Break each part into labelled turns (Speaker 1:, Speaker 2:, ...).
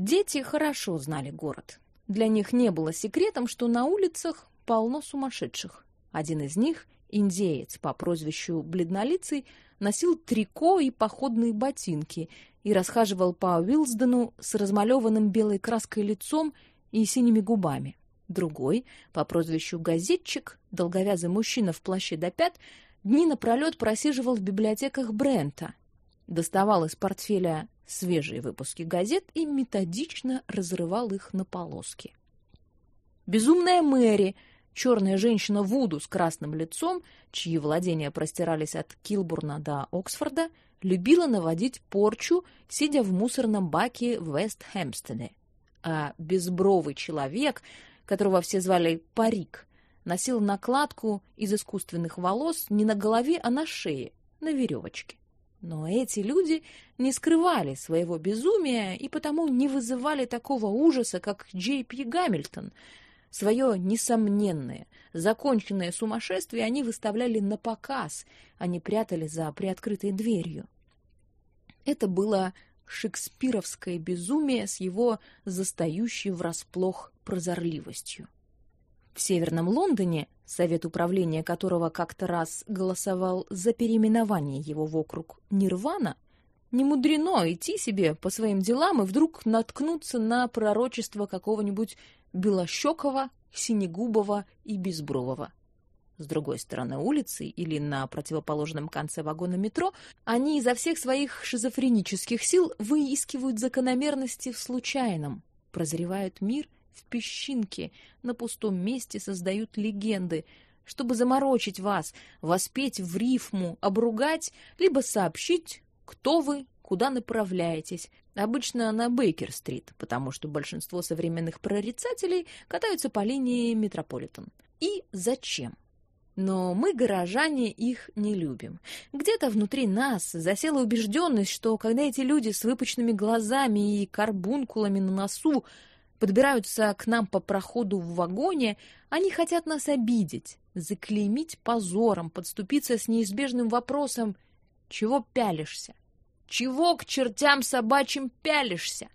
Speaker 1: Дети хорошо знали город. Для них не было секретом, что на улицах полно сумасшедших. Один из них, индеец по прозвищу Бледнолицый, носил трико и походные ботинки и расхаживал по Уилсдену с размалеванным белой краской лицом и синими губами. Другой, по прозвищу Газетчик, долговязый мужчина в плаще до пят, дни напролет просиживал в библиотеках Брента, доставал из портфеля свежие выпуски газет и методично разрывал их на полоски. Безумная Мэри, черная женщина Вуду с красным лицом, чьи владения простирались от Килбурна до Оксфорда, любила наводить порчу, сидя в мусорном баке в Вест-Хэмпстеде. А безбровый человек, которого все звали Парик, носил накладку из искусственных волос не на голове, а на шее, на веревочке. Но эти люди не скрывали своего безумия и потому не вызывали такого ужаса, как Джей Пи Гамильтон. Свое несомненное, законченное сумасшествие они выставляли на показ, а не прятали за приоткрытой дверью. Это было шекспировское безумие с его застающей врасплох прозорливостью. В Северном Лондоне, совет управления которого как-то раз голосовал за переименование его в округ Нирвана, не мудрено идти себе по своим делам и вдруг наткнуться на пророчество какого-нибудь белощекого, синегубого и безбрового. С другой стороны улицы или на противоположном конце вагона метро они изо всех своих шизофренических сил выискивают закономерности в случайном, прозревают мир — в песчинке, на пустом месте создают легенды, чтобы заморочить вас, воспеть в рифму, обругать, либо сообщить, кто вы, куда направляетесь. Обычно на Бейкер-стрит, потому что большинство современных прорицателей катаются по линии Метрополитен. И зачем? Но мы, горожане, их не любим. Где-то внутри нас засела убежденность, что когда эти люди с выпученными глазами и карбункулами на носу подбираются к нам по проходу в вагоне, они хотят нас обидеть, заклеймить позором, подступиться с неизбежным вопросом «Чего пялишься? Чего к чертям собачьим пялишься?»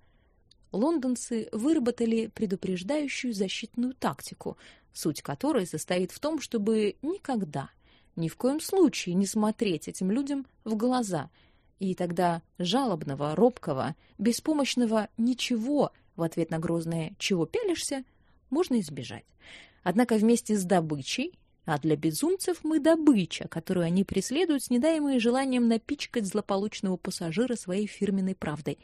Speaker 1: Лондонцы выработали предупреждающую защитную тактику, суть которой состоит в том, чтобы никогда, ни в коем случае не смотреть этим людям в глаза, и тогда жалобного, робкого, беспомощного «ничего» в ответ на грозное «чего пялишься?» можно избежать. Однако вместе с добычей, а для безумцев мы добыча, которую они преследуют с недаемым желанием напичкать злополучного пассажира своей фирменной правдой,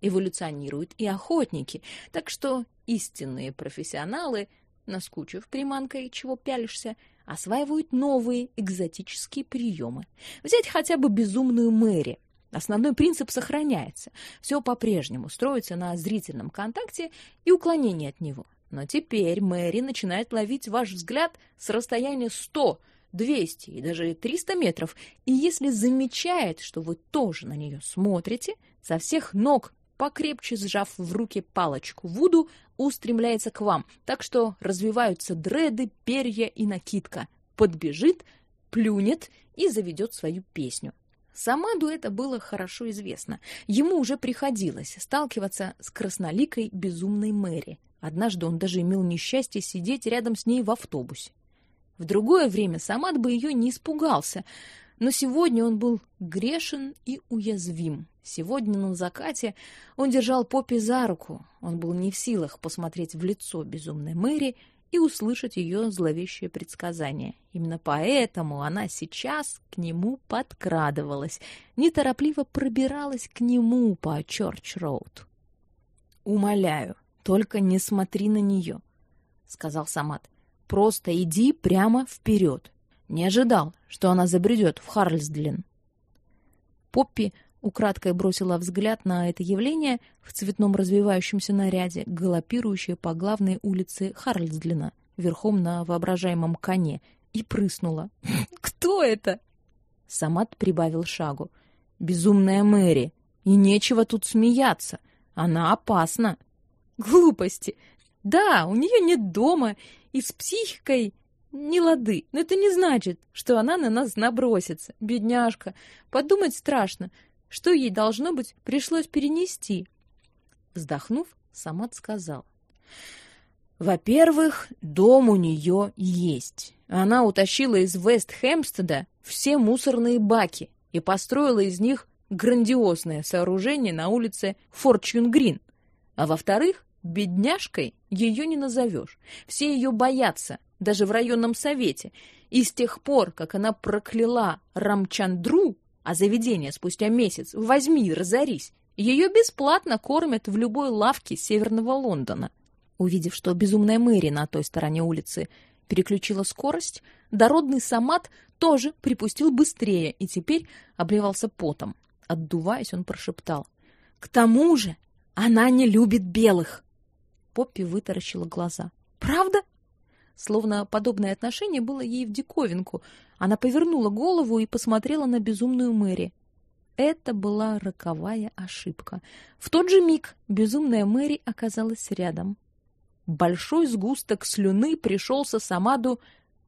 Speaker 1: эволюционируют и охотники, так что истинные профессионалы, наскучив приманкой «чего пялишься», осваивают новые экзотические приемы. Взять хотя бы безумную Мэри – Основной принцип сохраняется. Все по-прежнему строится на зрительном контакте и уклонении от него. Но теперь Мэри начинает ловить ваш взгляд с расстояния 100, 200 и даже 300 метров, и если замечает, что вы тоже на нее смотрите, со всех ног, покрепче сжав в руки палочку Вуду, устремляется к вам, так что развиваются дреды, перья и накидка. Подбежит, плюнет и заведет свою песню. Самаду это было хорошо известно. Ему уже приходилось сталкиваться с красноликой безумной Мэри. Однажды он даже имел несчастье сидеть рядом с ней в автобусе. В другое время Самад бы ее не испугался, но сегодня он был грешен и уязвим. Сегодня на закате он держал Поппи за руку. Он был не в силах посмотреть в лицо безумной Мэри и услышать ее зловещее предсказание. Именно поэтому она сейчас к нему подкрадывалась, неторопливо пробиралась к нему по Чорч-роуд. «Умоляю, только не смотри на нее», — сказал Самат. «Просто иди прямо вперед. Не ожидал, что она забредет в Харльсдлин». Поппи украдкой бросила взгляд на это явление в цветном развивающемся наряде, галопирующее по главной улице Харльсдлина, верхом на воображаемом коне, и прыснула. «Кто это?» Самат прибавил шагу. «Безумная Мэри! И нечего тут смеяться! Она опасна!» «Глупости! Да, у нее нет дома, и с психикой не лады, но это не значит, что она на нас набросится. Бедняжка, подумать страшно, что ей должно быть пришлось перенести. Вздохнув, Самат сказал. Во-первых, дом у нее есть. Она утащила из Вест-Хэмпстеда все мусорные баки и построила из них грандиозное сооружение на улице Форчюн-Грин. А во-вторых, бедняжкой ее не назовешь. Все ее боятся, даже в районном совете. И с тех пор, как она прокляла Рамчандру, а заведение спустя месяц «возьми, разорись», ее бесплатно кормят в любой лавке северного Лондона. Увидев, что безумная Мэри на той стороне улицы переключила скорость, дородный Самат тоже припустил быстрее и теперь обливался потом. Отдуваясь, он прошептал. «К тому же она не любит белых!» Поппи вытаращила глаза. «Правда?» Словно подобное отношение было ей в диковинку. Она повернула голову и посмотрела на безумную Мэри. Это была роковая ошибка. В тот же миг безумная Мэри оказалась рядом. Большой сгусток слюны пришелся Самаду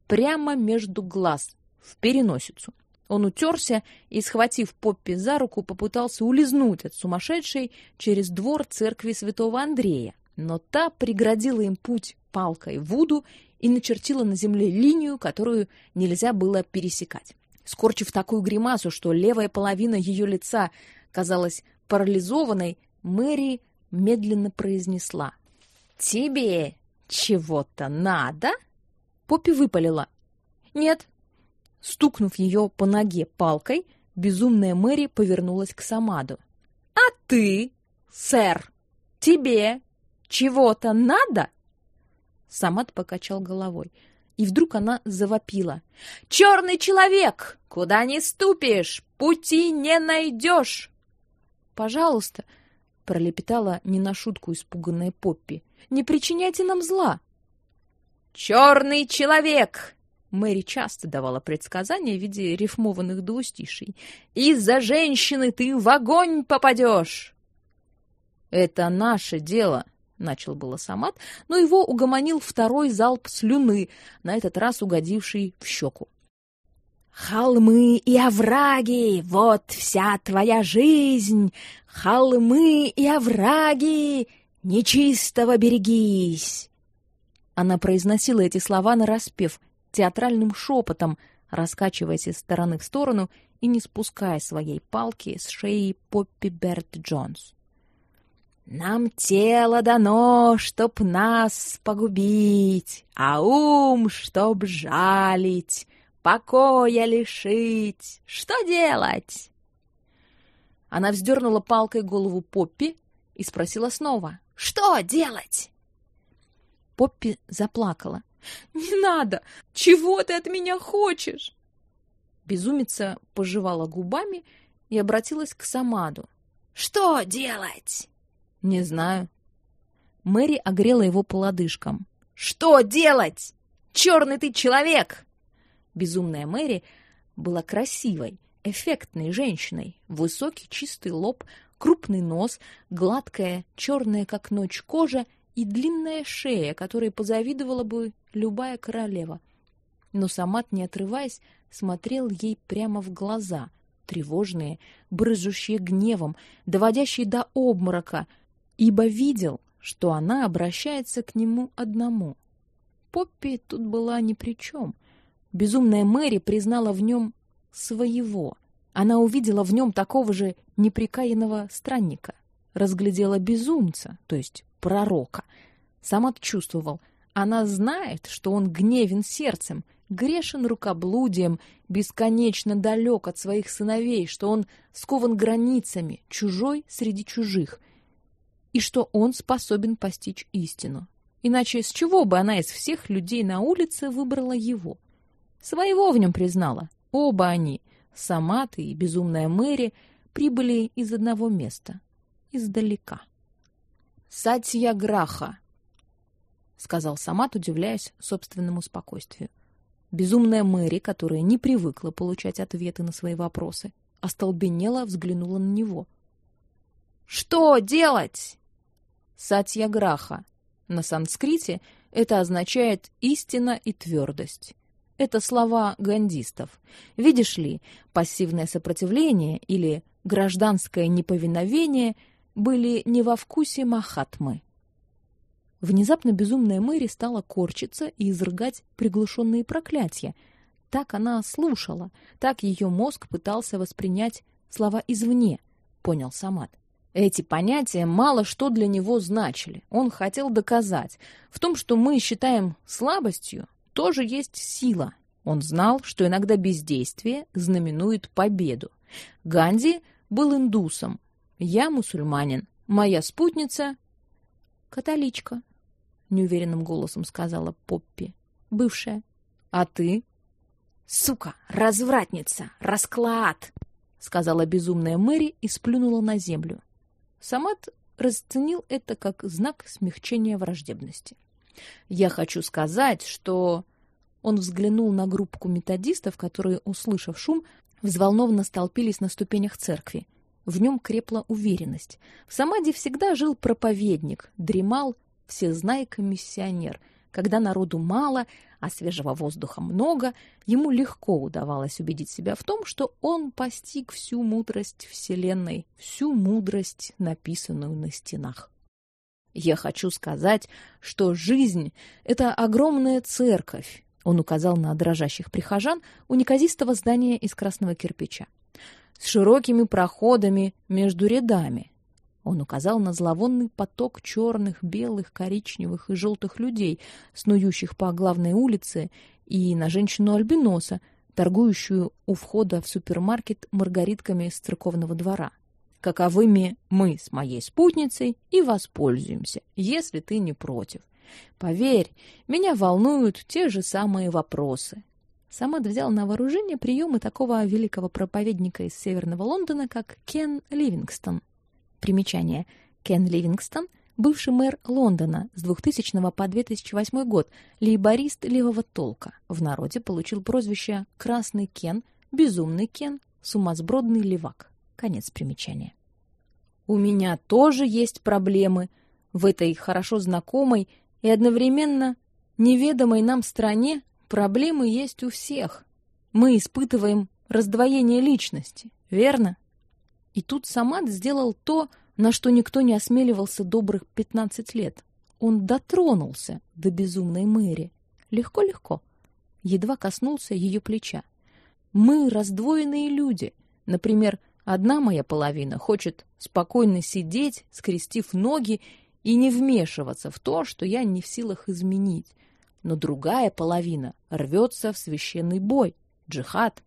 Speaker 1: прямо между глаз, в переносицу. Он утерся и, схватив Поппи за руку, попытался улизнуть от сумасшедшей через двор церкви святого Андрея. Но та преградила им путь палкой Вуду и начертила на земле линию, которую нельзя было пересекать. Скорчив такую гримасу, что левая половина ее лица казалась парализованной, Мэри медленно произнесла: «Тебе чего-то надо?» Поппи выпалила. «Нет». Стукнув ее по ноге палкой, безумная Мэри повернулась к Самаду. «А ты, сэр, тебе чего-то надо?» Самад покачал головой. И вдруг она завопила. «Черный человек! Куда не ступишь, пути не найдешь!» «Пожалуйста!» — пролепетала не на шутку испуганная Поппи. Не причиняйте нам зла. Черный человек! Мэри часто давала предсказания в виде рифмованных двустиший. Из-за женщины ты в огонь попадешь. Это наше дело, начал было Самат, но его угомонил второй залп слюны, на этот раз угодивший в щеку. Холмы и овраги, вот вся твоя жизнь. Холмы и овраги, Нечистого берегись!» Она произносила эти слова нараспев, театральным шепотом, раскачиваясь из стороны в сторону и не спуская своей палки с шеи Поппи Берт Джонс. «Нам тело дано, чтоб нас погубить, а ум, чтоб жалить, покоя лишить. Что делать?» Она вздернула палкой голову Поппи и спросила снова. Что делать? Поппи заплакала. Не надо! Чего ты от меня хочешь? Безумица пожевала губами и обратилась к Самаду. Что делать? Не знаю. Мэри огрела его по лодыжкам. Что делать? Черный ты человек! Безумная Мэри была красивой, эффектной женщиной. Высокий чистый лоб, крупный нос, гладкая, черная как ночь кожа и длинная шея, которой позавидовала бы любая королева. Но Самат, не отрываясь, смотрел ей прямо в глаза, тревожные, брызжущие гневом, доводящие до обморока, ибо видел, что она обращается к нему одному. Поппи тут была ни при чем. Безумная Мэри признала в нем своего. Она увидела в нем такого же неприкаянного странника, разглядела безумца, то есть пророка. Сам чувствовал, она знает, что он гневен сердцем, грешен рукоблудием, бесконечно далек от своих сыновей, что он скован границами, чужой среди чужих, и что он способен постичь истину. Иначе с чего бы она из всех людей на улице выбрала его? Своего в нем признала. Оба они, Саматы и безумная Мэри, прибыли из одного места, издалека. «Сатьяграха», — сказал Самат, удивляясь собственному спокойствию. Безумная Мэри, которая не привыкла получать ответы на свои вопросы, остолбенела, взглянула на него. «Что делать?» «Сатьяграха». На санскрите это означает «истина и твердость». Это слова гандистов. Видишь ли, пассивное сопротивление или гражданское неповиновение были не во вкусе Махатмы. Внезапно безумная Мэри стала корчиться и изрыгать приглушенные проклятия. Так она слушала, так ее мозг пытался воспринять слова извне, понял Самат. Эти понятия мало что для него значили. Он хотел доказать, в том, что мы считаем слабостью, тоже есть сила. Он знал, что иногда бездействие знаменует победу. Ганди был индусом, я мусульманин, моя спутница католичка, неуверенным голосом сказала Поппи, бывшая. А ты? Сука, развратница, расклад, сказала безумная Мэри и сплюнула на землю. Самат расценил это как знак смягчения враждебности. Я хочу сказать, что он взглянул на группку методистов, которые, услышав шум, взволнованно столпились на ступенях церкви. В нем крепла уверенность. В Самаде всегда жил проповедник, дремал всезнайка-миссионер. Когда народу мало, а свежего воздуха много, ему легко удавалось убедить себя в том, что он постиг всю мудрость Вселенной, всю мудрость, написанную на стенах. Я хочу сказать, что жизнь — это огромная церковь, он указал на дрожащих прихожан у неказистого здания из красного кирпича. С широкими проходами между рядами. Он указал на зловонный поток черных, белых, коричневых и желтых людей, снующих по главной улице, и на женщину-альбиноса, торгующую у входа в супермаркет маргаритками с церковного двора. Каковыми мы с моей спутницей и воспользуемся, если ты не против. Поверь, меня волнуют те же самые вопросы. Самат взял на вооружение приемы такого великого проповедника из Северного Лондона, как Кен Ливингстон. Примечание. Кен Ливингстон – бывший мэр Лондона с 2000 по 2008 год, лейборист левого толка. В народе получил прозвище «Красный Кен», «Безумный Кен», «Сумасбродный левак». Конец примечания. «У меня тоже есть проблемы», в этой хорошо знакомой и одновременно неведомой нам стране проблемы есть у всех. Мы испытываем раздвоение личности, верно? И тут Самат сделал то, на что никто не осмеливался добрых пятнадцать лет. Он дотронулся до безумной Мэри. Легко-легко. Едва коснулся ее плеча. Мы раздвоенные люди. Например, одна моя половина хочет спокойно сидеть, скрестив ноги и не вмешиваться в то, что я не в силах изменить. Но другая половина рвется в священный бой, джихад,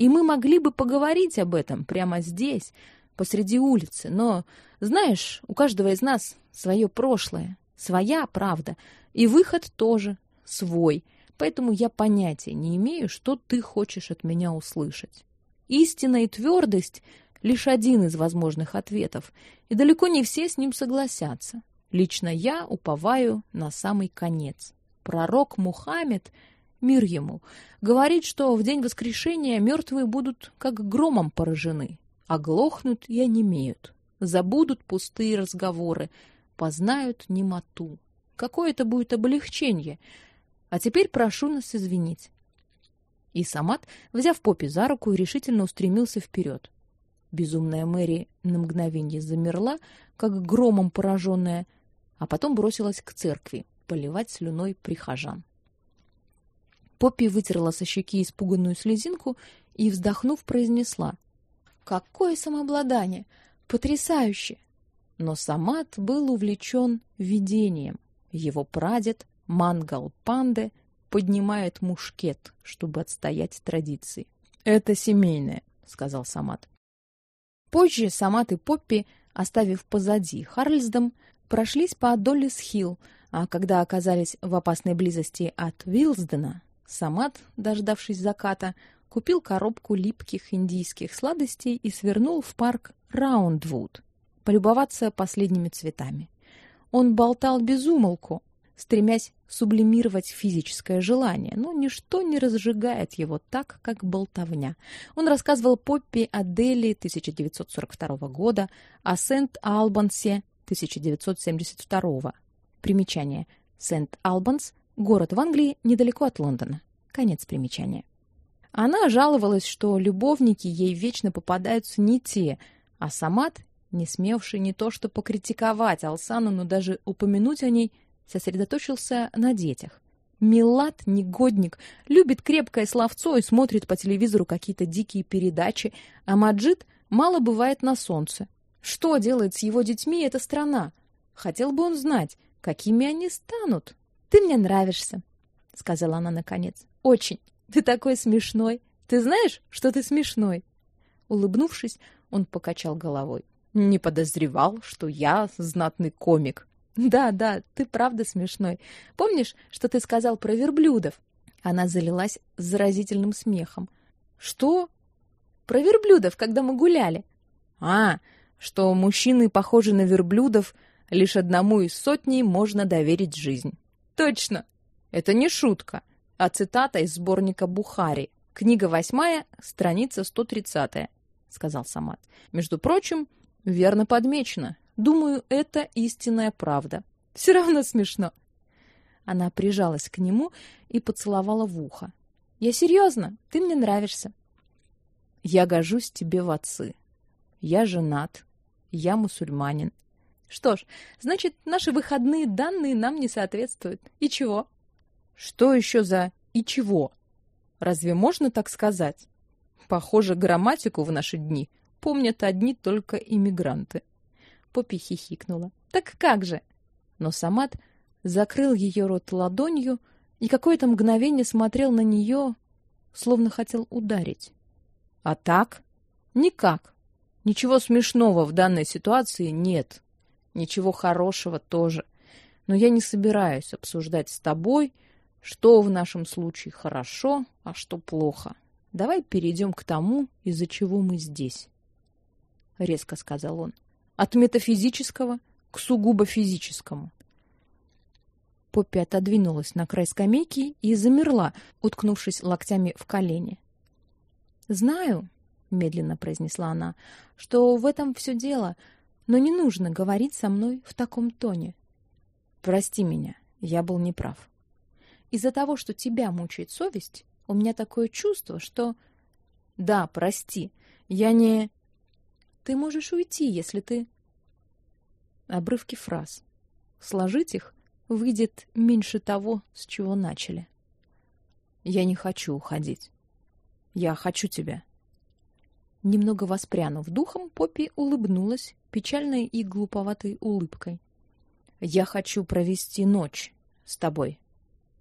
Speaker 1: и мы могли бы поговорить об этом прямо здесь, посреди улицы. Но, знаешь, у каждого из нас свое прошлое, своя правда, и выход тоже свой. Поэтому я понятия не имею, что ты хочешь от меня услышать. Истина и твердость — лишь один из возможных ответов, и далеко не все с ним согласятся. Лично я уповаю на самый конец. Пророк Мухаммед, мир ему, говорит, что в день воскрешения мертвые будут как громом поражены, оглохнут и онемеют, забудут пустые разговоры, познают немоту. Какое это будет облегчение! А теперь прошу нас извинить. И Самат, взяв Поппи за руку, решительно устремился вперед. Безумная Мэри на мгновение замерла, как громом пораженная, а потом бросилась к церкви поливать слюной прихожан. Поппи вытерла со щеки испуганную слезинку и, вздохнув, произнесла: "Какое самообладание! Потрясающе!" Но Самат был увлечен видением. Его прадед Мангал Панде поднимает мушкет, чтобы отстоять традиции. Это семейное, сказал Самат. Позже Самат и Поппи, оставив позади Харльсдом, прошлись по Доллис-Хилл, а когда оказались в опасной близости от Вилсдена, Самат, дождавшись заката, купил коробку липких индийских сладостей и свернул в парк Раундвуд, полюбоваться последними цветами. Он болтал без умолку, стремясь сублимировать физическое желание, но ничто не разжигает его так, как болтовня. Он рассказывал Поппи о Дели 1942 года, о Сент-Албансе 1972. Примечание. Сент-Албанс – город в Англии недалеко от Лондона. Конец примечания. Она жаловалась, что любовники ей вечно попадаются не те, а Самат, не смевший не то что покритиковать Алсану, но даже упомянуть о ней, сосредоточился на детях. Милат негодник, любит крепкое словцо и смотрит по телевизору какие-то дикие передачи, а Маджид мало бывает на солнце. Что делает с его детьми эта страна? Хотел бы он знать, какими они станут. Ты мне нравишься, сказала она наконец. Очень. Ты такой смешной. Ты знаешь, что ты смешной? Улыбнувшись, он покачал головой. Не подозревал, что я знатный комик. Да, да, ты правда смешной. Помнишь, что ты сказал про верблюдов? Она залилась заразительным смехом. Что? Про верблюдов, когда мы гуляли. А, что мужчины похожи на верблюдов, лишь одному из сотни можно доверить жизнь. Точно. Это не шутка, а цитата из сборника Бухари. Книга восьмая, страница 130, сказал Самат. Между прочим, верно подмечено. Думаю, это истинная правда. Все равно смешно. Она прижалась к нему и поцеловала в ухо. Я серьезно, ты мне нравишься. Я гожусь тебе в отцы. Я женат. Я мусульманин. Что ж, значит, наши выходные данные нам не соответствуют. И чего? Что еще за и чего? Разве можно так сказать? Похоже, грамматику в наши дни помнят одни только иммигранты. Поппи хихикнула. Так как же? Но Самат закрыл ее рот ладонью и какое-то мгновение смотрел на нее, словно хотел ударить. А так? Никак. Ничего смешного в данной ситуации нет. Ничего хорошего тоже. Но я не собираюсь обсуждать с тобой, что в нашем случае хорошо, а что плохо. Давай перейдем к тому, из-за чего мы здесь, резко сказал он от метафизического к сугубо физическому. Поппи отодвинулась на край скамейки и замерла, уткнувшись локтями в колени. "Знаю", медленно произнесла она, "что в этом все дело, но не нужно говорить со мной в таком тоне. Прости меня, я был неправ. Из-за того, что тебя мучает совесть, у меня такое чувство, что Да, прости. Я не ты можешь уйти, если ты обрывки фраз. Сложить их выйдет меньше того, с чего начали. Я не хочу уходить. Я хочу тебя. Немного воспрянув духом, Поппи улыбнулась печальной и глуповатой улыбкой. Я хочу провести ночь с тобой.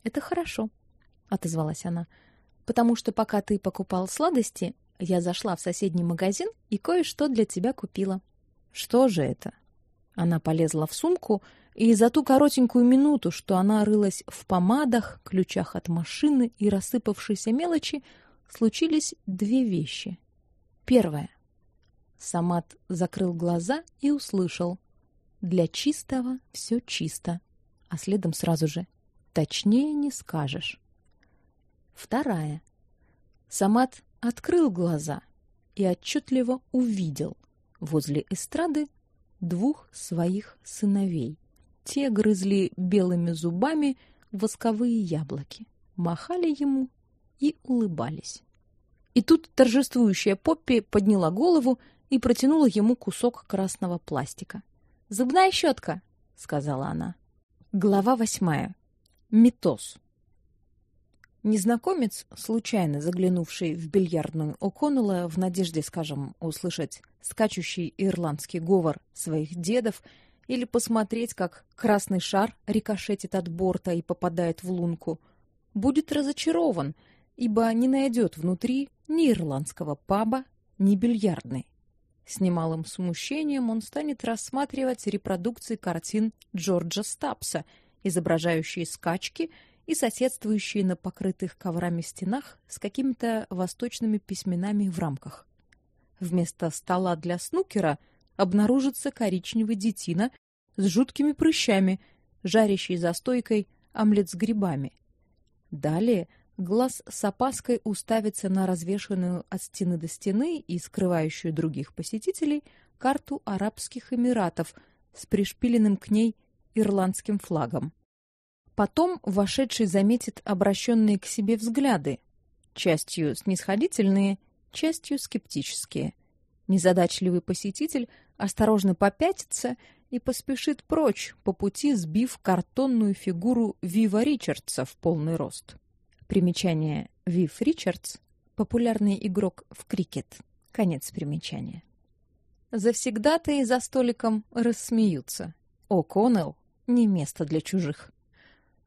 Speaker 1: Это хорошо, отозвалась она. Потому что пока ты покупал сладости, я зашла в соседний магазин и кое-что для тебя купила. Что же это? Она полезла в сумку, и за ту коротенькую минуту, что она рылась в помадах, ключах от машины и рассыпавшейся мелочи, случились две вещи. Первое. Самат закрыл глаза и услышал: "Для чистого все чисто", а следом сразу же: "Точнее не скажешь". Вторая. Самат открыл глаза и отчетливо увидел возле эстрады двух своих сыновей. Те грызли белыми зубами восковые яблоки, махали ему и улыбались. И тут торжествующая Поппи подняла голову и протянула ему кусок красного пластика. "Зубная щетка», — сказала она. Глава восьмая. Митоз. Незнакомец, случайно заглянувший в бильярдную О'Коннелла в надежде, скажем, услышать скачущий ирландский говор своих дедов или посмотреть, как красный шар рикошетит от борта и попадает в лунку, будет разочарован, ибо не найдет внутри ни ирландского паба, ни бильярдной. С немалым смущением он станет рассматривать репродукции картин Джорджа Стапса, изображающие скачки и соседствующие на покрытых коврами стенах с какими-то восточными письменами в рамках. Вместо стола для снукера обнаружится коричневый детина с жуткими прыщами, жарящий за стойкой омлет с грибами. Далее глаз с опаской уставится на развешанную от стены до стены и скрывающую других посетителей карту Арабских Эмиратов с пришпиленным к ней ирландским флагом. Потом вошедший заметит обращенные к себе взгляды, частью снисходительные, частью скептические. Незадачливый посетитель осторожно попятится и поспешит прочь, по пути сбив картонную фигуру Вива Ричардса в полный рост. Примечание Вив Ричардс популярный игрок в крикет. Конец примечания. Завсегда-то и за столиком рассмеются. О'Коннелл не место для чужих.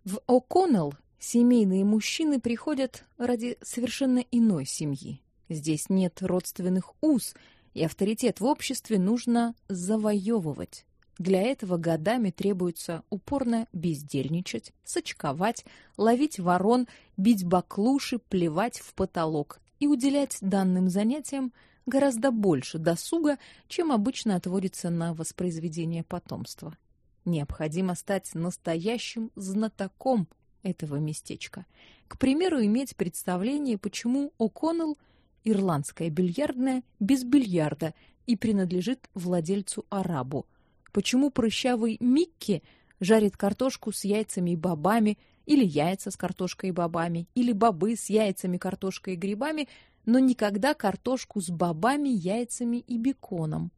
Speaker 1: В О'Коннелл семейные мужчины приходят ради совершенно иной семьи. Здесь нет родственных уз, и авторитет в обществе нужно завоевывать. Для этого годами требуется упорно бездельничать, сочковать, ловить ворон, бить баклуши, плевать в потолок и уделять данным занятиям гораздо больше досуга, чем обычно отводится на воспроизведение потомства. Необходимо стать настоящим знатоком этого местечка. К примеру, иметь представление, почему О'Коннелл ирландская бильярдная без бильярда и принадлежит владельцу-арабу. Почему прыщавый Микки жарит картошку с яйцами и бобами, или яйца с картошкой и бобами, или бобы с яйцами, картошкой и грибами, но никогда картошку с бобами, яйцами и беконом.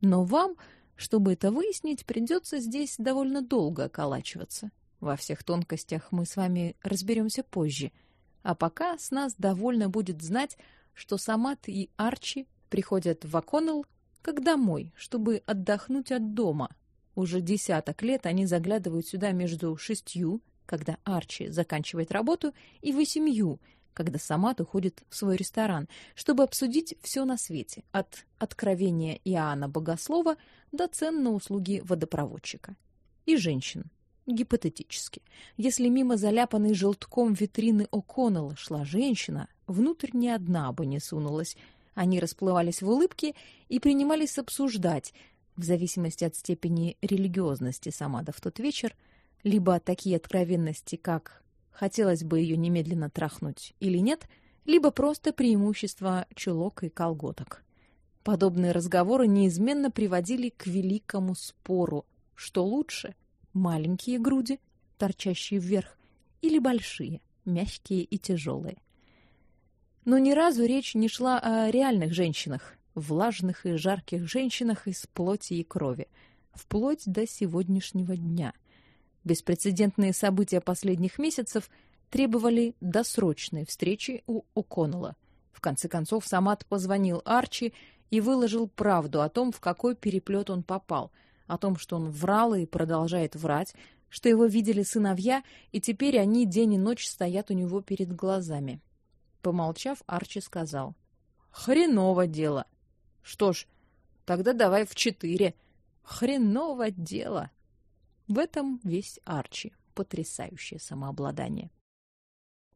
Speaker 1: Но вам, чтобы это выяснить, придется здесь довольно долго околачиваться. Во всех тонкостях мы с вами разберемся позже. А пока с нас довольно будет знать, что Самат и Арчи приходят в Аконел как домой, чтобы отдохнуть от дома. Уже десяток лет они заглядывают сюда между шестью, когда Арчи заканчивает работу, и восемью, когда Самат уходит в свой ресторан, чтобы обсудить все на свете, от откровения Иоанна Богослова до цен на услуги водопроводчика. И женщин. Гипотетически. Если мимо заляпанной желтком витрины О'Коннелла шла женщина, внутрь ни одна бы не сунулась. Они расплывались в улыбке и принимались обсуждать, в зависимости от степени религиозности Самада в тот вечер, либо такие откровенности, как хотелось бы ее немедленно трахнуть или нет, либо просто преимущество чулок и колготок. Подобные разговоры неизменно приводили к великому спору, что лучше маленькие груди, торчащие вверх, или большие, мягкие и тяжелые. Но ни разу речь не шла о реальных женщинах, влажных и жарких женщинах из плоти и крови, вплоть до сегодняшнего дня — Беспрецедентные события последних месяцев требовали досрочной встречи у О'Коннелла. В конце концов, Самат позвонил Арчи и выложил правду о том, в какой переплет он попал, о том, что он врал и продолжает врать, что его видели сыновья, и теперь они день и ночь стоят у него перед глазами. Помолчав, Арчи сказал: "Хреново дело. Что ж, тогда давай в четыре. Хреново дело". В этом весь Арчи. Потрясающее самообладание.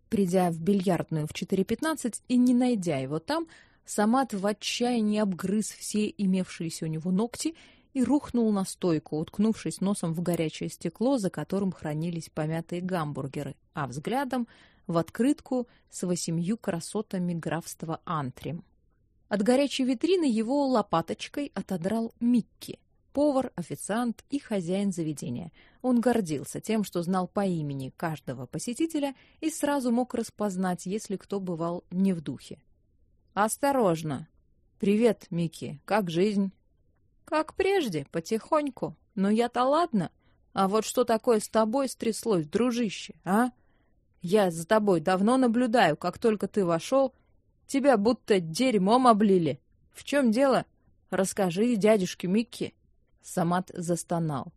Speaker 1: Придя в бильярдную в 4.15 и не найдя его там, Самат в отчаянии обгрыз все имевшиеся у него ногти и рухнул на стойку, уткнувшись носом в горячее стекло, за которым хранились помятые гамбургеры, а взглядом в открытку с восемью красотами графства Антрим. От горячей витрины его лопаточкой отодрал Микки — повар, официант и хозяин заведения. Он гордился тем, что знал по имени каждого посетителя и сразу мог распознать, если кто бывал не в духе. Осторожно. Привет, Микки. Как жизнь? Как прежде, потихоньку. Но я-то ладно. А вот что такое с тобой стряслось, дружище, а? Я за тобой давно наблюдаю, как только ты вошел, тебя будто дерьмом облили. В чем дело? Расскажи дядюшке Микки. Самат застонал.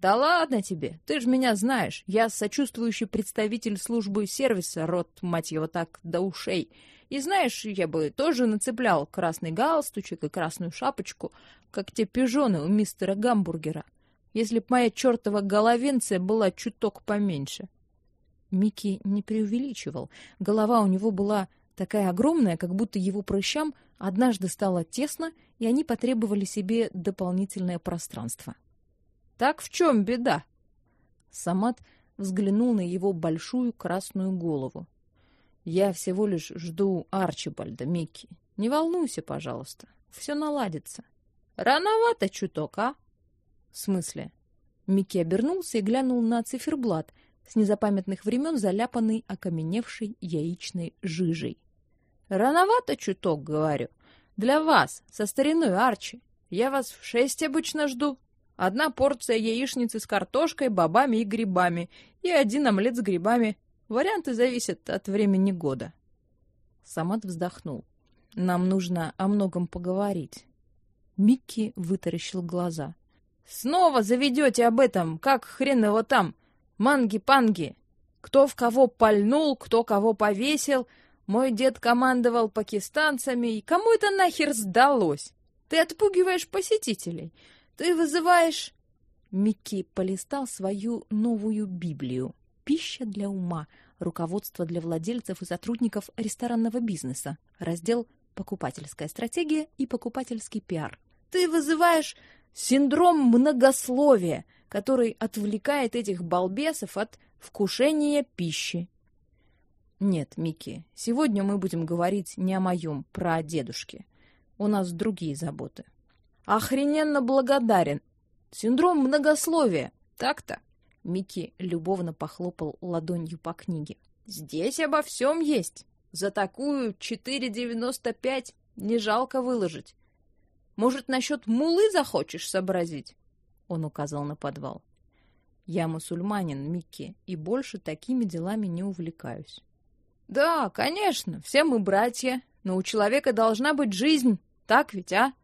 Speaker 1: Да ладно тебе, ты ж меня знаешь. Я сочувствующий представитель службы сервиса, рот, мать его, так до ушей. И знаешь, я бы тоже нацеплял красный галстучек и красную шапочку, как те пижоны у мистера Гамбургера, если б моя чертова головенция была чуток поменьше. Микки не преувеличивал. Голова у него была такая огромная, как будто его прыщам однажды стало тесно, и они потребовали себе дополнительное пространство. Так в чем беда? Самат взглянул на его большую красную голову. Я всего лишь жду Арчибальда, Микки. Не волнуйся, пожалуйста. все наладится. Рановато чуток, а? В смысле? Микки обернулся и глянул на циферблат, с незапамятных времен заляпанный окаменевшей яичной жижей. Рановато чуток, говорю. Для вас, со стариной Арчи. Я вас в шесть обычно жду. Одна порция яичницы с картошкой, бобами и грибами, и один омлет с грибами. Варианты зависят от времени года. Самат вздохнул. Нам нужно о многом поговорить. Микки вытаращил глаза. Снова заведете об этом, как хрен его там, манги-панги. Кто в кого пальнул, кто кого повесил. Мой дед командовал пакистанцами, и кому это нахер сдалось? Ты отпугиваешь посетителей. Ты вызываешь...» Микки полистал свою новую Библию. «Пища для ума. Руководство для владельцев и сотрудников ресторанного бизнеса. Раздел «Покупательская стратегия и покупательский пиар». Ты вызываешь синдром многословия, который отвлекает этих балбесов от вкушения пищи. Нет, Микки, сегодня мы будем говорить не о моем прадедушке. У нас другие заботы. Охрененно благодарен. Синдром многословия. Так-то. Микки любовно похлопал ладонью по книге. Здесь обо всем есть. За такую 4,95 не жалко выложить. Может, насчет мулы захочешь сообразить? Он указал на подвал. Я мусульманин, Микки, и больше такими делами не увлекаюсь. Да, конечно, все мы братья, но у человека должна быть жизнь, так ведь, а?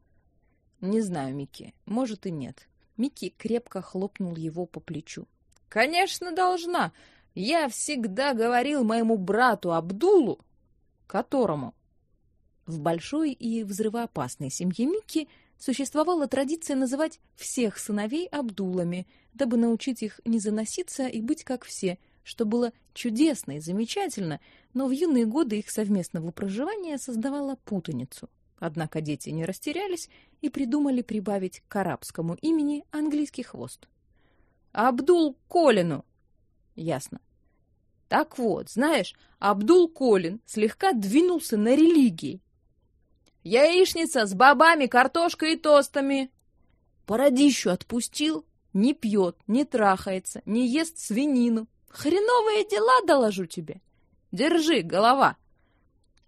Speaker 1: Не знаю, Микки, может и нет. Микки крепко хлопнул его по плечу. Конечно, должна. Я всегда говорил моему брату Абдулу, которому в большой и взрывоопасной семье Микки существовала традиция называть всех сыновей Абдулами, дабы научить их не заноситься и быть как все, что было чудесно и замечательно, но в юные годы их совместного проживания создавало путаницу. Однако дети не растерялись и придумали прибавить к арабскому имени английский хвост. Абдул Колину. Ясно. Так вот, знаешь, Абдул Колин слегка двинулся на религии. Яичница с бобами, картошкой и тостами. Породищу отпустил, не пьет, не трахается, не ест свинину. Хреновые дела, доложу тебе. Держи, голова.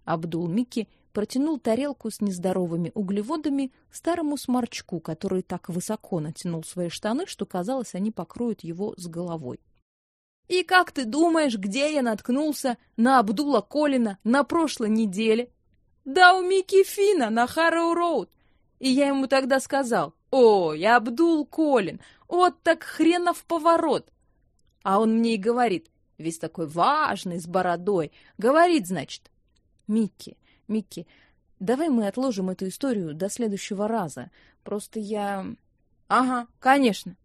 Speaker 1: Абдул Микки протянул тарелку с нездоровыми углеводами старому сморчку, который так высоко натянул свои штаны, что казалось, они покроют его с головой. И как ты думаешь, где я наткнулся на Абдула Колина на прошлой неделе? Да у Микки Фина на Харроу-роуд. И я ему тогда сказал, «Ой, Абдул Колин, вот так хренов поворот!» А он мне и говорит, весь такой важный, с бородой, говорит, значит, «Микки, Микки, давай мы отложим эту историю до следующего раза. Просто я... Ага, конечно.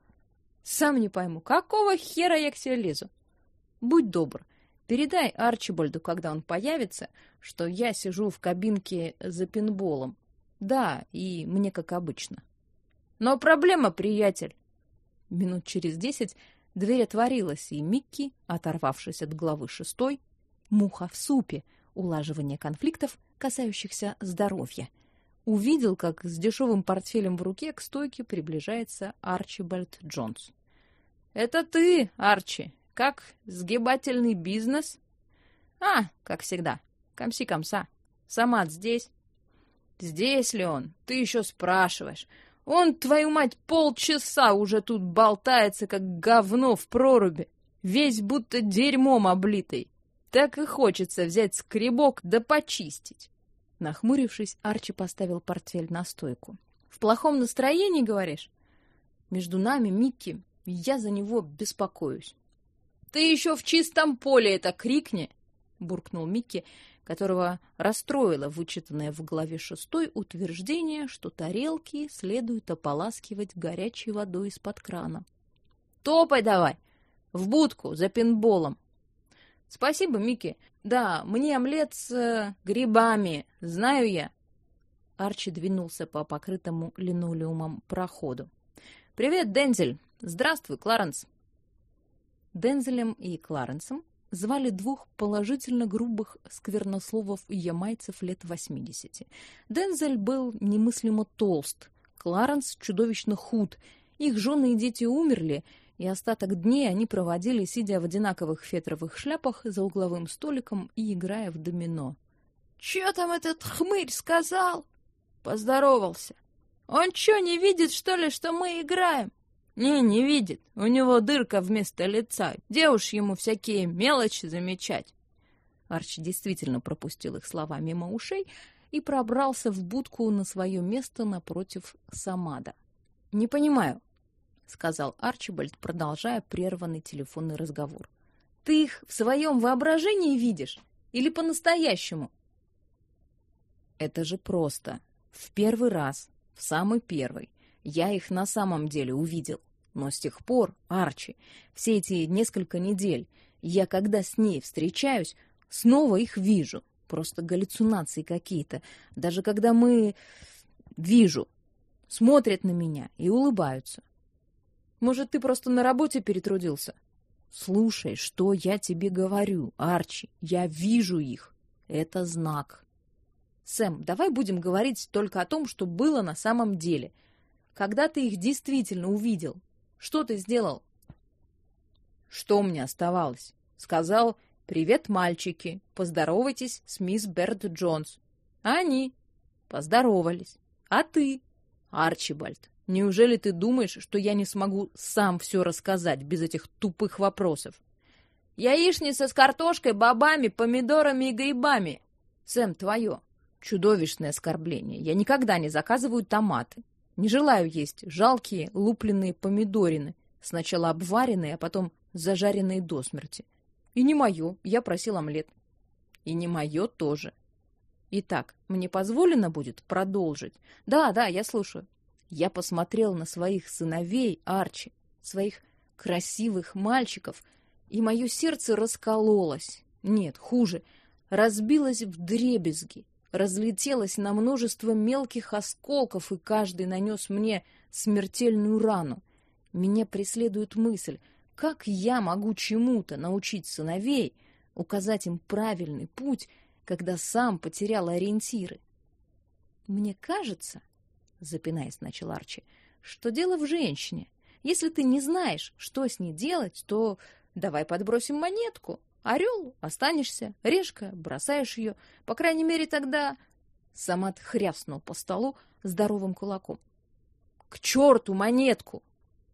Speaker 1: Сам не пойму, какого хера я к тебе лезу? Будь добр, передай Арчибальду, когда он появится, что я сижу в кабинке за пинболом. Да, и мне как обычно. Но проблема, приятель. Минут через десять дверь отворилась, и Микки, оторвавшись от главы шестой, муха в супе, улаживание конфликтов, касающихся здоровья. Увидел, как с дешевым портфелем в руке к стойке приближается Арчибальд Джонс. «Это ты, Арчи! Как сгибательный бизнес?» «А, как всегда, комси-комса. Самат здесь?» «Здесь ли он? Ты еще спрашиваешь. Он, твою мать, полчаса уже тут болтается, как говно в проруби, весь будто дерьмом облитый. Так и хочется взять скребок да почистить. Нахмурившись, Арчи поставил портфель на стойку. В плохом настроении, говоришь? Между нами, Микки, я за него беспокоюсь. Ты еще в чистом поле это крикни, буркнул Микки, которого расстроило вычитанное в главе шестой утверждение, что тарелки следует ополаскивать горячей водой из-под крана. Топай давай в будку за пинболом. Спасибо, Микки. Да, мне омлет с э, грибами, знаю я. Арчи двинулся по покрытому линолеумом проходу. Привет, Дензель. Здравствуй, Кларенс. Дензелем и Кларенсом звали двух положительно грубых сквернословов ямайцев лет 80. Дензель был немыслимо толст, Кларенс чудовищно худ. Их жены и дети умерли, и остаток дней они проводили, сидя в одинаковых фетровых шляпах за угловым столиком и играя в домино. «Чё там этот хмырь сказал?» Поздоровался. «Он чё, не видит, что ли, что мы играем?» Не, не видит. У него дырка вместо лица. Где уж ему всякие мелочи замечать? Арчи действительно пропустил их слова мимо ушей и пробрался в будку на свое место напротив Самада. «Не понимаю», — сказал Арчибальд, продолжая прерванный телефонный разговор. «Ты их в своем воображении видишь? Или по-настоящему?» «Это же просто. В первый раз, в самый первый, я их на самом деле увидел. Но с тех пор, Арчи, все эти несколько недель, я когда с ней встречаюсь, снова их вижу. Просто галлюцинации какие-то. Даже когда мы... Вижу. Смотрят на меня и улыбаются. Может, ты просто на работе перетрудился? Слушай, что я тебе говорю, Арчи. Я вижу их. Это знак. Сэм, давай будем говорить только о том, что было на самом деле. Когда ты их действительно увидел, что ты сделал? Что мне оставалось? Сказал, привет, мальчики, поздоровайтесь с мисс Берт Джонс. А они поздоровались. А ты, Арчибальд, неужели ты думаешь, что я не смогу сам все рассказать без этих тупых вопросов? Яичница с картошкой, бобами, помидорами и грибами. Сэм, твое. Чудовищное оскорбление. Я никогда не заказываю томаты. Не желаю есть жалкие лупленные помидорины, сначала обваренные, а потом зажаренные до смерти. И не мое, я просил омлет. И не мое тоже. Итак, мне позволено будет продолжить? Да, да, я слушаю. Я посмотрел на своих сыновей, Арчи, своих красивых мальчиков, и мое сердце раскололось. Нет, хуже, разбилось в дребезги разлетелась на множество мелких осколков, и каждый нанес мне смертельную рану. Меня преследует мысль, как я могу чему-то научить сыновей, указать им правильный путь, когда сам потерял ориентиры. Мне кажется, запинаясь, начал Арчи, что дело в женщине. Если ты не знаешь, что с ней делать, то давай подбросим монетку. Орел — останешься, решка — бросаешь ее. По крайней мере, тогда... Самат хряснул по столу здоровым кулаком. К черту монетку!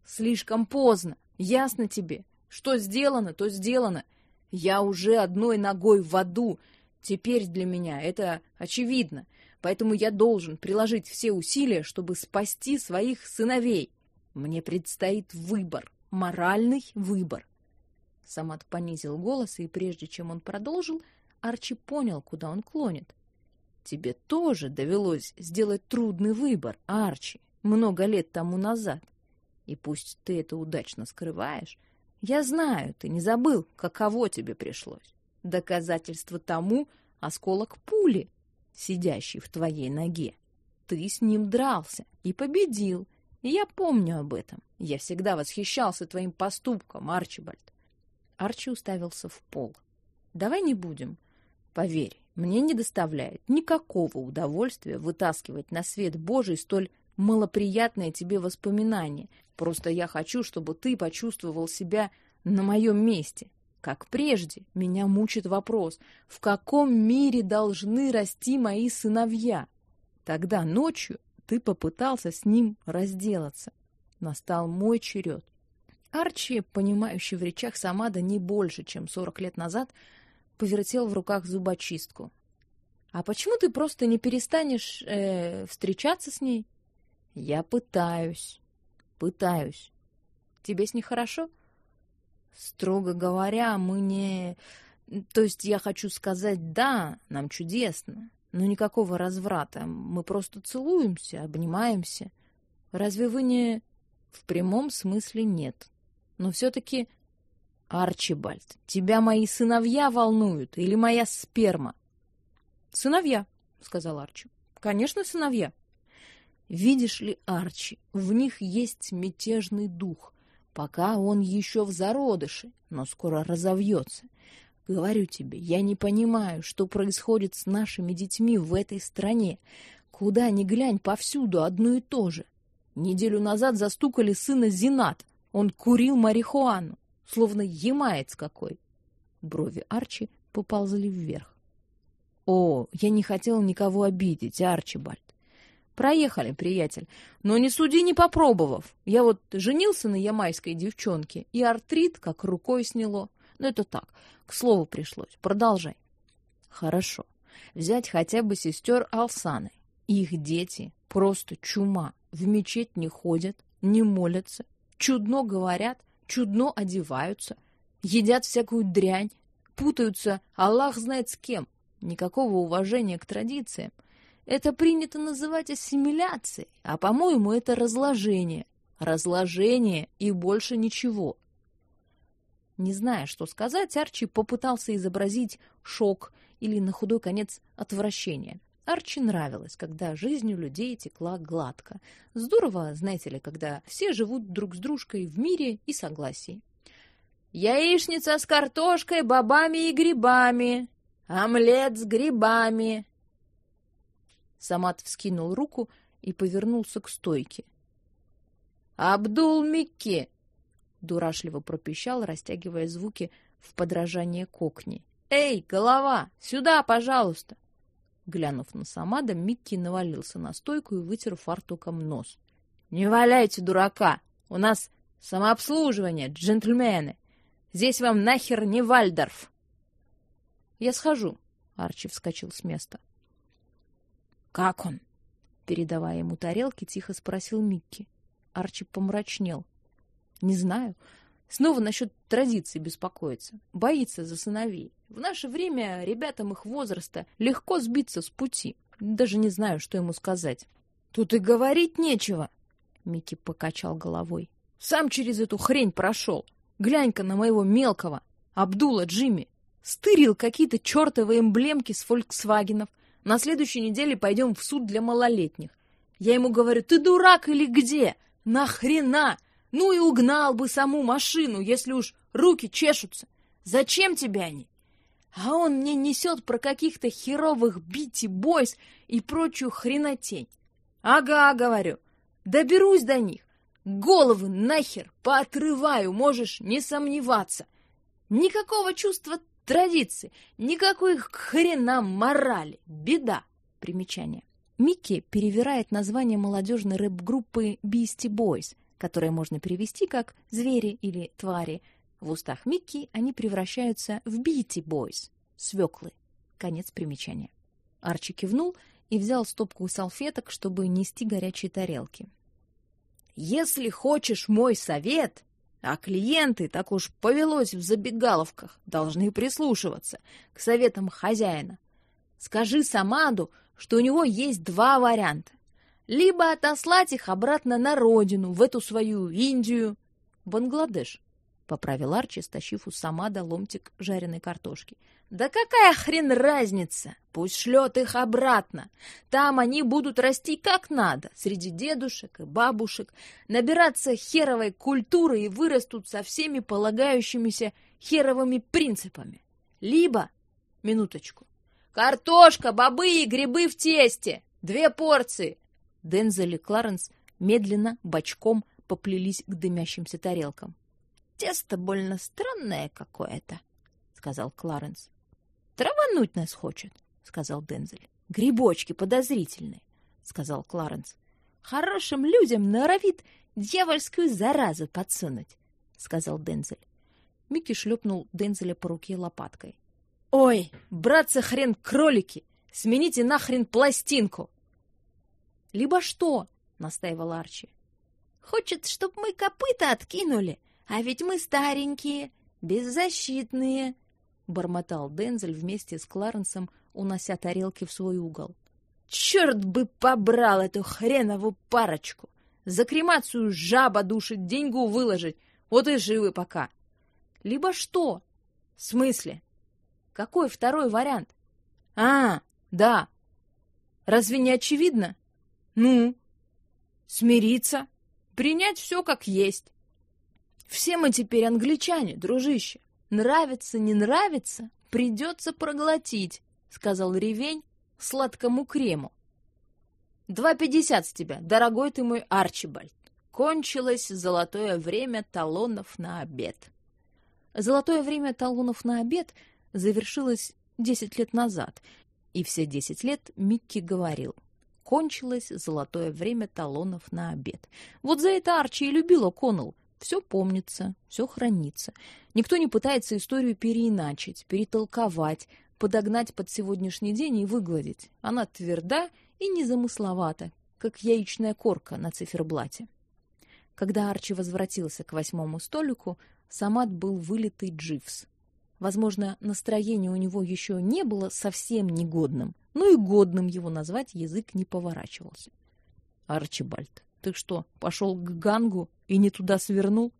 Speaker 1: Слишком поздно, ясно тебе. Что сделано, то сделано. Я уже одной ногой в аду. Теперь для меня это очевидно. Поэтому я должен приложить все усилия, чтобы спасти своих сыновей. Мне предстоит выбор, моральный выбор. Самат понизил голос, и прежде чем он продолжил, Арчи понял, куда он клонит. Тебе тоже довелось сделать трудный выбор, Арчи, много лет тому назад. И пусть ты это удачно скрываешь, я знаю, ты не забыл, каково тебе пришлось. Доказательство тому осколок пули, сидящий в твоей ноге. Ты с ним дрался и победил, и я помню об этом. Я всегда восхищался твоим поступком, Арчибальд. Арчи уставился в пол. «Давай не будем. Поверь, мне не доставляет никакого удовольствия вытаскивать на свет Божий столь малоприятное тебе воспоминание. Просто я хочу, чтобы ты почувствовал себя на моем месте. Как прежде, меня мучит вопрос, в каком мире должны расти мои сыновья? Тогда ночью ты попытался с ним разделаться. Настал мой черед. Арчи, понимающий в речах Самада не больше, чем сорок лет назад, повертел в руках зубочистку. «А почему ты просто не перестанешь э, встречаться с ней?» «Я пытаюсь, пытаюсь. Тебе с ней хорошо?» «Строго говоря, мы не... То есть я хочу сказать, да, нам чудесно, но никакого разврата. Мы просто целуемся, обнимаемся. Разве вы не...» «В прямом смысле нет», но все-таки... Арчибальд, тебя мои сыновья волнуют или моя сперма? Сыновья, сказал Арчи. Конечно, сыновья. Видишь ли, Арчи, в них есть мятежный дух. Пока он еще в зародыше, но скоро разовьется. Говорю тебе, я не понимаю, что происходит с нашими детьми в этой стране. Куда ни глянь, повсюду одно и то же. Неделю назад застукали сына Зинат. Он курил марихуану, словно ямаец какой. Брови Арчи поползли вверх. О, я не хотел никого обидеть, Арчибальд. Проехали, приятель. Но не суди, не попробовав. Я вот женился на ямайской девчонке, и артрит как рукой сняло. Но это так, к слову пришлось. Продолжай. Хорошо. Взять хотя бы сестер Алсаны. Их дети просто чума. В мечеть не ходят, не молятся, чудно говорят, чудно одеваются, едят всякую дрянь, путаются, Аллах знает с кем. Никакого уважения к традициям. Это принято называть ассимиляцией, а, по-моему, это разложение. Разложение и больше ничего. Не зная, что сказать, Арчи попытался изобразить шок или, на худой конец, отвращение. Арчи нравилось, когда жизнь у людей текла гладко. Здорово, знаете ли, когда все живут друг с дружкой в мире и согласии. «Яичница с картошкой, бобами и грибами! Омлет с грибами!» Самат вскинул руку и повернулся к стойке. «Абдул Микки!» — дурашливо пропищал, растягивая звуки в подражание кокни. «Эй, голова, сюда, пожалуйста!» Глянув на Самада, Микки навалился на стойку и вытер фартуком нос. «Не валяйте дурака! У нас самообслуживание, джентльмены! Здесь вам нахер не Вальдорф!» «Я схожу», — Арчи вскочил с места. «Как он?» Передавая ему тарелки, тихо спросил Микки. Арчи помрачнел. «Не знаю. Снова насчет традиций беспокоится. Боится за сыновей. В наше время ребятам их возраста легко сбиться с пути. Даже не знаю, что ему сказать». «Тут и говорить нечего!» Микки покачал головой. «Сам через эту хрень прошел. Глянь-ка на моего мелкого, Абдула Джимми. Стырил какие-то чертовы эмблемки с фольксвагенов, на следующей неделе пойдем в суд для малолетних. Я ему говорю, ты дурак или где? Нахрена? Ну и угнал бы саму машину, если уж руки чешутся. Зачем тебе они? А он мне несет про каких-то херовых бити-бойс и прочую хренотень. Ага, говорю, доберусь до них. Головы нахер поотрываю, можешь не сомневаться. Никакого чувства традиции, никакой к хренам морали. Беда. Примечание. Микки перевирает название молодежной рэп-группы Beastie Boys, которое можно перевести как «звери» или «твари». В устах Микки они превращаются в Beatie Boys — свеклы. Конец примечания. Арчи кивнул и взял стопку салфеток, чтобы нести горячие тарелки. «Если хочешь мой совет, а клиенты, так уж повелось в забегаловках, должны прислушиваться к советам хозяина. Скажи Самаду, что у него есть два варианта. Либо отослать их обратно на родину, в эту свою Индию, Бангладеш, поправил Арчи, стащив у Самада ломтик жареной картошки. Да какая хрен разница? Пусть шлет их обратно. Там они будут расти как надо, среди дедушек и бабушек, набираться херовой культуры и вырастут со всеми полагающимися херовыми принципами. Либо, минуточку, картошка, бобы и грибы в тесте, две порции. Дензель и Кларенс медленно, бочком поплелись к дымящимся тарелкам. Тесто больно странное какое-то, сказал Кларенс. Травануть нас хочет, сказал Дензель. Грибочки подозрительные, сказал Кларенс. Хорошим людям норовит дьявольскую заразу подсунуть, сказал Дензель. Микки шлепнул Дензеля по руке лопаткой. Ой, братцы хрен кролики, смените нахрен пластинку. Либо что? настаивал Арчи. Хочет, чтоб мы копыта откинули, а ведь мы старенькие, беззащитные, бормотал Дензель вместе с Кларенсом, унося тарелки в свой угол. Черт бы побрал эту хренову парочку! За кремацию жаба душит, деньгу выложить. Вот и живы пока. Либо что? В смысле? Какой второй вариант? А, да. Разве не очевидно? Ну, смириться, принять все как есть. Все мы теперь англичане, дружище. Нравится, не нравится, придется проглотить, сказал Ревень сладкому крему. Два пятьдесят с тебя, дорогой ты мой Арчибальд. Кончилось золотое время талонов на обед. Золотое время талонов на обед завершилось десять лет назад, и все десять лет Микки говорил: кончилось золотое время талонов на обед. Вот за это Арчи и любила Коннелл. Все помнится, все хранится. Никто не пытается историю переиначить, перетолковать, подогнать под сегодняшний день и выгладить. Она тверда и незамысловата, как яичная корка на циферблате. Когда Арчи возвратился к восьмому столику, Самат был вылитый Дживс. Возможно, настроение у него еще не было совсем негодным, но и годным его назвать язык не поворачивался. Арчибальд, ты что, пошел к Гангу и не туда свернул?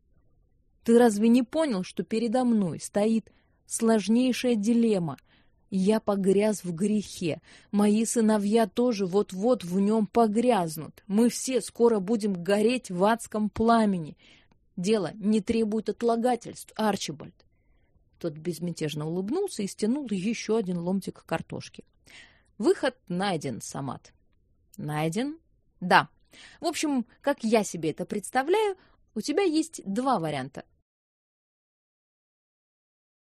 Speaker 1: Ты разве не понял, что передо мной стоит сложнейшая дилемма — я погряз в грехе. Мои сыновья тоже вот-вот в нем погрязнут. Мы все скоро будем гореть в адском пламени. Дело не требует отлагательств, Арчибальд. Тот безмятежно улыбнулся и стянул еще один ломтик картошки. Выход найден, Самат. Найден? Да. В общем, как я себе это представляю, у тебя есть два варианта.